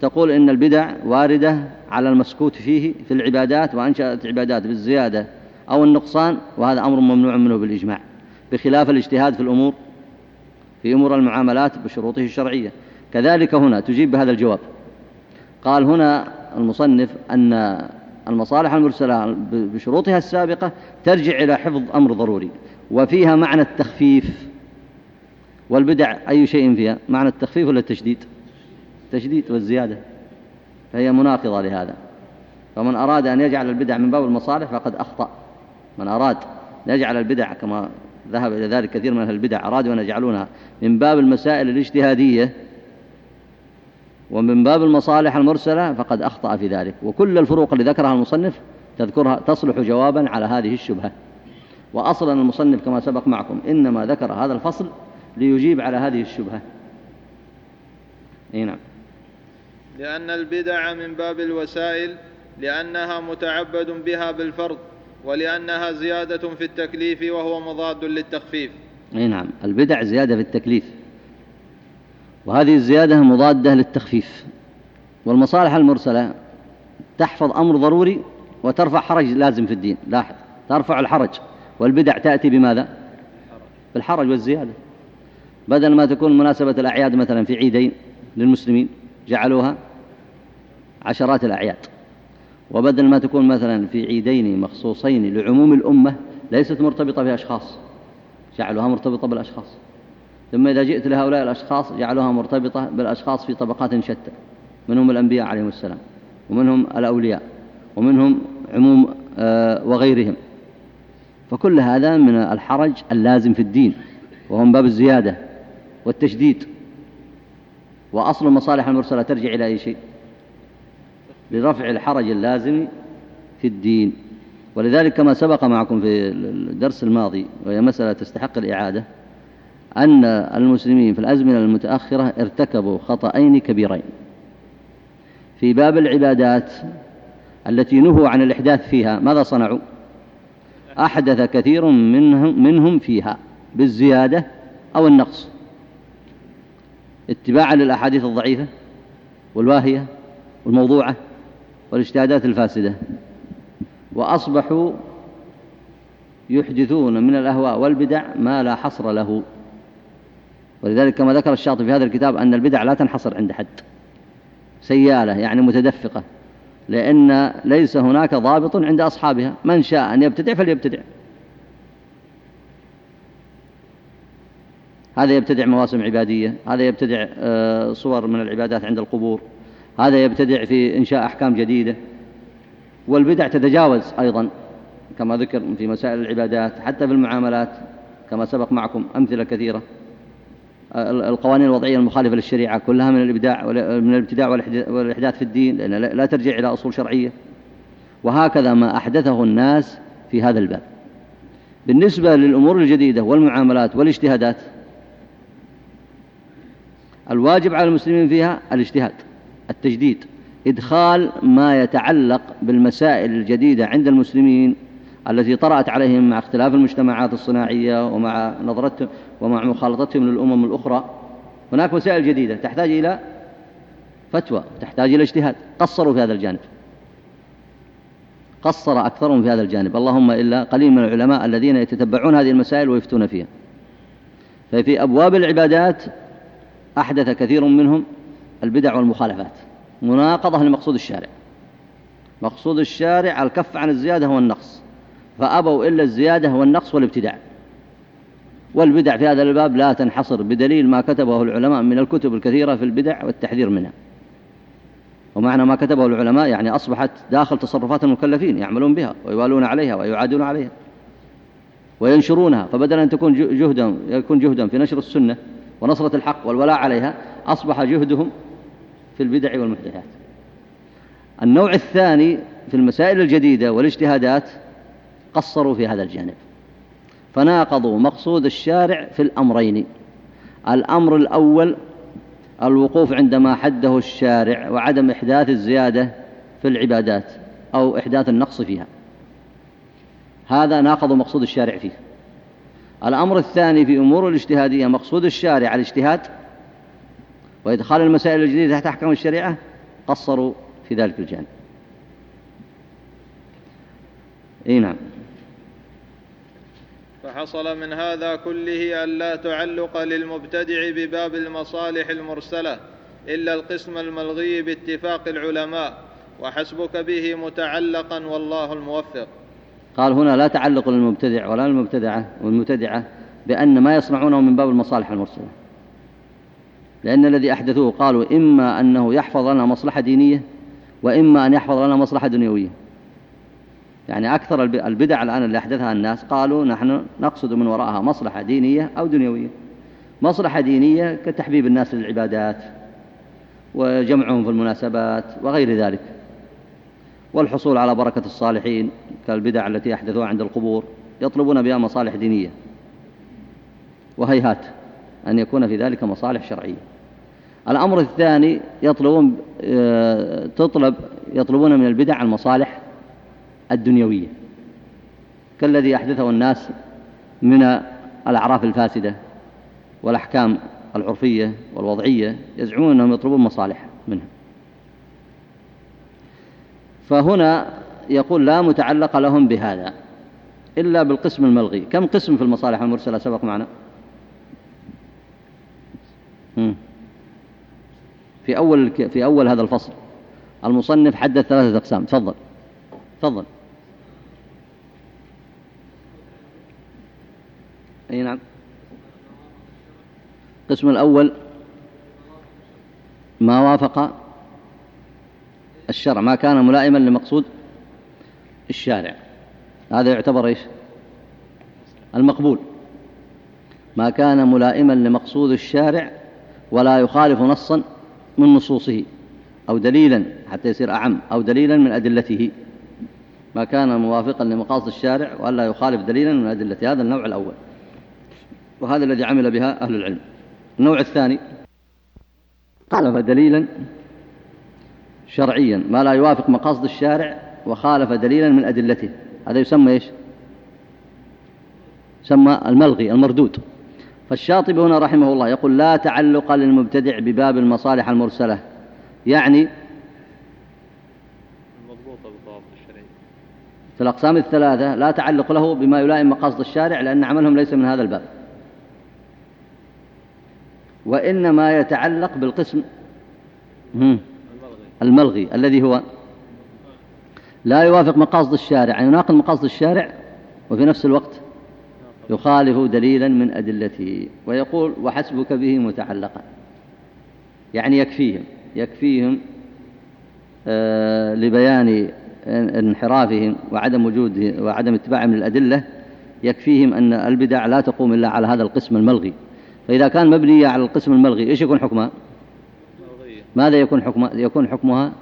تقول إن البدع واردة على المسكوت فيه في العبادات وأنشأت عبادات بالزيادة أو النقصان وهذا أمر ممنوع منه بالإجماع. بخلاف الاجتهاد في الأمور في أمور المعاملات بشروطه الشرعية. كذلك هنا تجيب بهذا الجواب. قال هنا المصنف أن المصالح المرسلة بشروطها السابقة ترجع إلى حفظ أمر ضروري وفيها معنى التخفيف والبدع. أي شيء فيها؟ معنى التخفيف ولا التشديد؟ تشديد والزيادة. فهي مناقضة لهذا. فمن أراد أن يجعل البدع من باب المصالح فقد أخطأ. من أراد أن يجعل البدع كما ذهب إلى ذلك كثير من أهل البدع أرادوا أن يجعلونها من باب المسائل الاجتهادية ومن باب المصالح المرسلة فقد أخطأ في ذلك. وكل الفروق اللي ذكرها المصنف تذكرها تصلح جوابا على هذه الشبهة. وأصلا المصنف كما سبق معكم إنما ذكر هذا الفصل ليجيب على هذه الشبهة. نعم. لأن البدع من باب الوسائل لأنها متعبد بها بالفرض ولأنها زيادة في التكليف وهو مضاد للتخفيف. نعم. البدع زيادة في التكليف. وهذه الزيادة مضادة للتخفيف. والمصالح المرسلة تحفظ أمر ضروري وترفع حرج لازم في الدين. لاحظ ترفع الحرج. والبدع تأتي بماذا؟ بالحرج والزيادة. بدل ما تكون مناسبة الأعياد مثلا في عيدين للمسلمين جعلوها عشرات الأعياد. وبدل ما تكون مثلا في عيدين مخصوصين لعموم الأمة ليست مرتبطة بأشخاص. جعلوها مرتبطة بالأشخاص. ثم إذا جئت لهؤلاء الأشخاص جعلوها مرتبطة بالأشخاص في طبقات شتى منهم الأنبياء عليهم السلام ومنهم الأولياء ومنهم عموم آه، وغيرهم. فكل هذا من الحرج اللازم في الدين وهم باب الزيادة والتشديد. وأصل المصالح المرسلة ترجع إلى أي شيء؟ لرفع الحرج اللازم في الدين. ولذلك كما سبق معكم في الدرس الماضي وهي مسألة تستحق الإعادة أن المسلمين في الأزمنة المتأخرة ارتكبوا خطأين كبيرين. في باب العبادات التي نهوا عن الإحداث فيها ماذا صنعوا؟ أحدث كثير منهم, منهم فيها بالزيادة أو النقص. اتباعا للأحاديث الضعيفة والواهية والموضوعة والاجتهادات الفاسدة. وأصبحوا يحدثون من الأهواء والبدع ما لا حصر له. ولذلك كما ذكر الشاطبي في هذا الكتاب أن البدع لا تنحصر عند حد. سيالة يعني متدفقة. لأن ليس هناك ضابط عند أصحابها. من شاء أن يبتدع فليبتدع. هذا يبتدع مواسم عبادية. هذا يبتدع آه، صور من العبادات عند القبور. هذا يبتدع في إنشاء أحكام جديدة. والبدع تتجاوز أيضا كما ذكر في مسائل العبادات حتى في المعاملات كما سبق معكم أمثلة كثيرة. القوانين الوضعية المخالفة للشريعة كلها من الإبداع من الابتداع والإحداث في الدين لأن لا ترجع إلى أصول شرعية. وهكذا ما أحدثه الناس في هذا الباب. بالنسبة للأمور الجديدة والمعاملات والاجتهادات الواجب على المسلمين فيها الاجتهاد التجديد إدخال ما يتعلق بالمسائل الجديدة عند المسلمين التي طرأت عليهم مع اختلاف المجتمعات الصناعية ومع نظرتهم ومع مخالطتهم للأمم الأخرى. هناك مسائل جديدة تحتاج إلى فتوى تحتاج إلى اجتهاد. قصروا في هذا الجانب. قصر أكثرهم في هذا الجانب. اللهم إلا قليل من العلماء الذين يتتبعون هذه المسائل ويفتون فيها. ففي أبواب العبادات أحدث كثير منهم البدع والمخالفات. مناقضة لمقصود الشارع. مقصود الشارع الكف عن الزيادة والنقص فأبوا إلا الزيادة والنقص والابتداع. والبدع في هذا الباب لا تنحصر بدليل ما كتبه العلماء من الكتب الكثيرة في البدع والتحذير منها. ومعنى ما كتبه العلماء يعني أصبحت داخل تصرفات المكلفين يعملون بها ويوالون عليها ويعادون عليها وينشرونها. فبدل أن تكون جهدهم يكون جهدهم في نشر السنة ونصرة الحق والولاء عليها أصبح جهدهم في البدع والمحدثات. النوع الثاني في المسائل الجديدة والاجتهادات قصروا في هذا الجانب. فناقضوا مقصود الشارع في الأمرين. الأمر الأول الوقوف عندما حده الشارع وعدم إحداث الزيادة في العبادات أو إحداث النقص فيها. هذا ناقض مقصود الشارع فيه. الأمر الثاني في أمور الاجتهادية مقصود الشارع الاجتهاد. وإدخال المسائل الجديدة تحت أحكام الشريعة قصروا في ذلك الجانب. إي نعم. فحصل من هذا كله أن لا تعلق للمبتدع بباب المصالح المرسلة إلا القسم الملغي باتفاق العلماء وحسبك به متعلقا والله الموفق. قال هنا لا تعلق للمبتدع ولا للمبتدعة والمبتدعة بأن ما يصنعونه من باب المصالح المرسلة. لأن الذي أحدثوه قالوا إما أنه يحفظ لنا مصلحة دينية وإما أن يحفظ لنا مصلحة دنيوية. يعني أكثر البدع الآن اللي أحدثها الناس قالوا نحن نقصد من وراءها مصلحة دينية أو دنيوية. مصلحة دينية كتحبيب الناس للعبادات وجمعهم في المناسبات وغير ذلك. والحصول على بركة الصالحين كالبدع التي أحدثوها عند القبور يطلبون بها مصالح دينية. وهيهات أن يكون في ذلك مصالح شرعية. الأمر الثاني يطلبون آه، تطلب يطلبون من البدع المصالح الدنيوية. كالذي أحدثه الناس من الأعراف الفاسدة والأحكام العرفية والوضعية يزعمون أنهم يطلبون مصالح منها. فهنا يقول لا متعلق لهم بهذا إلا بالقسم الملغي. كم قسم في المصالح المرسلة؟ سبق معنا. في أول, في أول هذا الفصل. المصنف حدث ثلاثة أقسام. تفضل. تفضل. أي نعم. القسم الأول. ما وافق الشرع ما كان ملائما لمقصود الشارع. هذا يعتبر إيش؟ المقبول. ما كان ملائما لمقصود الشارع ولا يخالف نصا من نصوصه أو دليلا حتى يصير أعم أو دليلا من أدلته. ما كان موافقا لمقاصد الشارع وألا يخالف دليلا من أدلته هذا النوع الأول. وهذا الذي عمل بها أهل العلم. النوع الثاني خالف دليلا شرعيا ما لا يوافق مقاصد الشارع وخالف دليلا من أدلته. هذا يسمى إيش؟ يسمى الملغي المردود. فالشاطبي هنا رحمه الله يقول لا تعلق للمبتدع بباب المصالح المرسلة. يعني في الأقسام الثلاثة لا تعلق له بما يلائم مقاصد الشارع لأن عملهم ليس من هذا الباب. وإنما يتعلق بالقسم الملغي الذي هو لا يوافق مقاصد الشارع. يعني يناقض مقاصد الشارع وفي نفس الوقت يخالف دليلا من أدلته ويقول وحسبك به متعلقا. يعني يكفيهم يكفيهم آه لبيان انحرافهم وعدم وجود وعدم اتباعهم للأدلة يكفيهم أن البدع لا تقوم إلا على هذا القسم الملغي. فإذا كان مبنية على القسم الملغي إيش يكون حكمها ماذا يكون حكمها يكون حكمها؟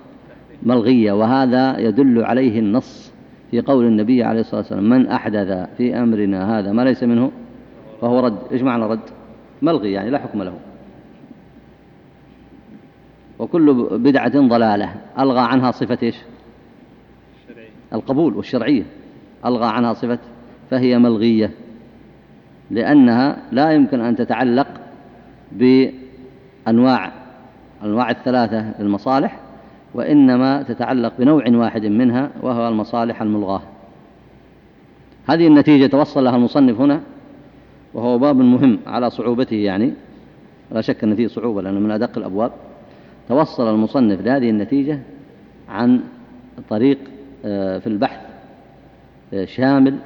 ملغية. وهذا يدل عليه النص في قول النبي عليه الصلاة والسلام من أحدث في أمرنا هذا ما ليس منه فهو رد. إيش معنى رد؟ ملغي يعني لا حكم له. وكل بدعة ضلالة ألغى عنها صفة إيش؟ القبول والشرعية ألغى عنها صفة فهي ملغية لأنها لا يمكن أن تتعلق بأنواع أنواع الثلاثة للمصالح وإنما تتعلق بنوع واحد منها وهو المصالح الملغاة. هذه النتيجة توصل لها المصنف هنا وهو باب مهم على صعوبته يعني لا شك أن فيه صعوبة لأنه من أدق الأبواب. توصل المصنف لهذه النتيجة عن طريق في البحث آه، شامل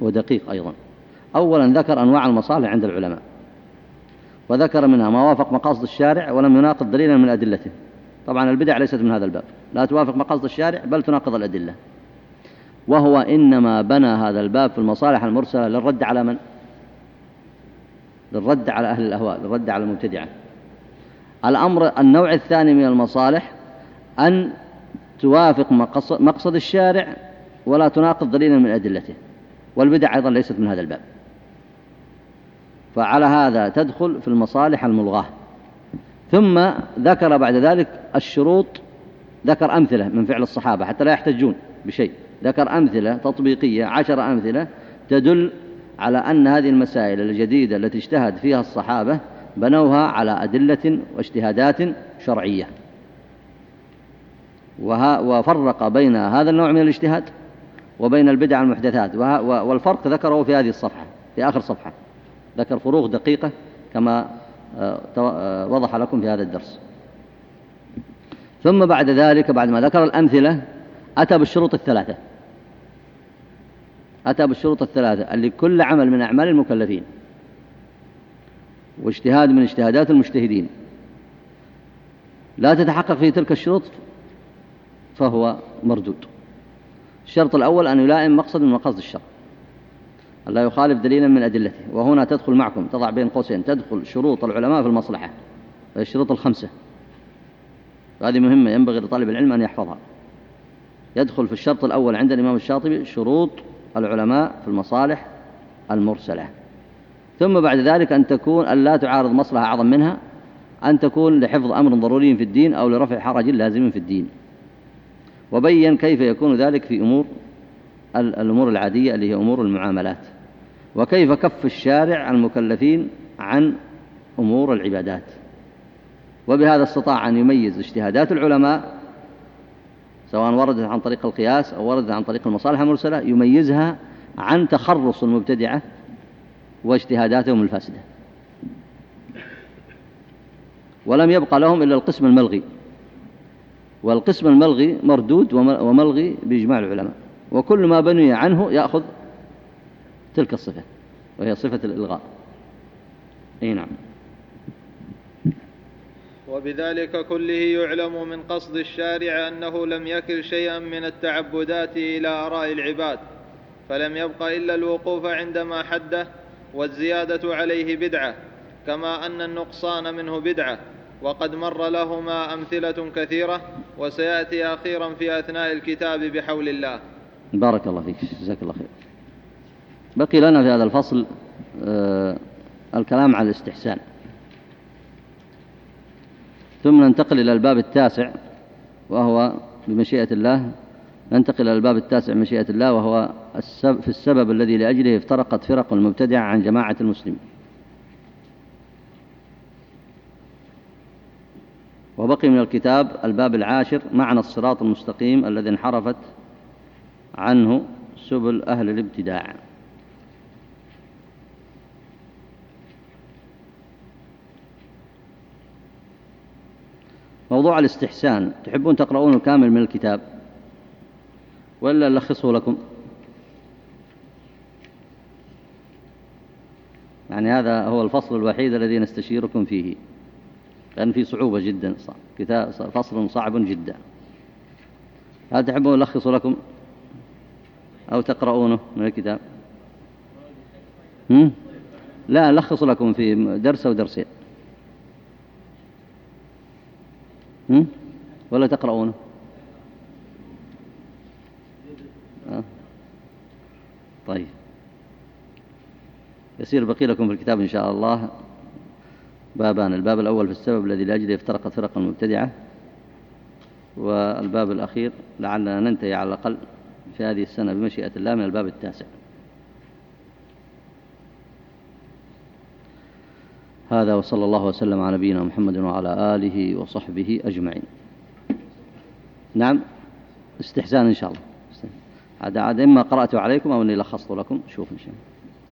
ودقيق أيضا. أولا ذكر أنواع المصالح عند العلماء وذكر منها ما وافق مقاصد الشارع ولم يناقض دليلا من أدلته. طبعا البدع ليست من هذا الباب. لا توافق مقاصد الشارع بل تناقض الأدلة. وهو إنما بنى هذا الباب في المصالح المرسلة للرد على من؟ للرد على أهل الأهواء للرد على المبتدعة الأمر النوع الثاني من المصالح أن توافق مقصد الشارع ولا تناقض دليلا من أدلته والبدع أيضا ليست من هذا الباب. فعلى هذا تدخل في المصالح الملغاة. ثم ذكر بعد ذلك الشروط ذكر أمثلة من فعل الصحابة حتى لا يحتجون بشيء. ذكر أمثلة تطبيقية عشر أمثلة تدل على أن هذه المسائل الجديدة التي اجتهد فيها الصحابة بنوها على أدلة واجتهادات شرعية. وفرق بين هذا النوع من الاجتهاد وبين البدع المحدثات. والفرق ذكره في هذه الصفحة في آخر صفحة. ذكر فروق دقيقة كما آه، آه، وضح لكم في هذا الدرس. ثم بعد ذلك بعد ما ذكر الأمثلة أتى بالشروط الثلاثة. أتى بالشروط الثلاثة اللي كل عمل من أعمال المكلفين واجتهاد من اجتهادات المجتهدين. لا تتحقق في تلك الشروط فهو مردود. الشرط الأول أن يلائم مقصد من مقاصد الشرع لا يخالف دليلا من أدلته. وهنا تدخل معكم تضع بين قوسين تدخل شروط العلماء في المصلحة. الشروط الخمسة. هذه مهمة ينبغي لطالب العلم أن يحفظها. يدخل في الشرط الأول عند الإمام الشاطبي شروط العلماء في المصالح المرسلة. ثم بعد ذلك أن تكون أن لا تعارض مصلحة أعظم منها أن تكون لحفظ أمر ضروري في الدين أو لرفع حرج لازم في الدين. وبين كيف يكون ذلك في أمور الأمور العادية اللي هي أمور المعاملات. وكيف كف الشارع المكلفين عن أمور العبادات. وبهذا استطاع أن يميز اجتهادات العلماء سواء وردت عن طريق القياس أو وردت عن طريق المصالح المرسلة يميزها عن تخرص المبتدعة واجتهاداتهم الفاسدة. ولم يبقى لهم إلا القسم الملغي. والقسم الملغي مردود وملغي بإجماع العلماء وكل ما بني عنه يأخذ تلك الصفة وهي صفة الإلغاء. أي نعم. وبذلك كله يعلم من قصد الشارع أنه لم يكل شيئا من التعبدات إلى آراء العباد فلم يبق إلا الوقوف عندما حده والزيادة عليه بدعة كما أن النقصان منه بدعة. وقد مر لهما أمثلة كثيرة وسيأتي أخيرا في أثناء الكتاب بحول الله. بارك الله فيك جزاك الله خير. بقي لنا في هذا الفصل آه الكلام على الاستحسان. ثم ننتقل إلى الباب التاسع وهو بمشيئة الله. ننتقل إلى الباب التاسع مشيئة الله وهو في السبب الذي لأجله افترقت فرق المبتدعة عن جماعة المسلمين. وبقي من الكتاب الباب العاشر معنى الصراط المستقيم الذي انحرفت عنه سبل أهل الابتداع. موضوع الاستحسان تحبون تقرؤون كامل من الكتاب؟ ولا نلخصه لكم. يعني هذا هو الفصل الوحيد الذي نستشيركم فيه. لأن في صعوبة جدا كتاب فصل صعب جدا. هل تحبون نلخص لكم؟ أو تقرؤونه من الكتاب؟ هم؟ لا نلخص لكم في درس أو درسين. هم؟ ولا تقرؤونه؟ آه. طيب. يصير بقي لكم في الكتاب إن شاء الله. بابان. الباب الأول في السبب الذي لأجله افترقت فرق المبتدعة والباب الأخير لعلنا ننتهي على الأقل في هذه السنة بمشيئة الله من الباب التاسع. هذا وصلى الله وسلم على نبينا محمد وعلى آله وصحبه أجمعين. نعم استحسان إن شاء الله. هذا عاد إما قرأت عليكم أو أني لخصت لكم. شوف إن شاء الله.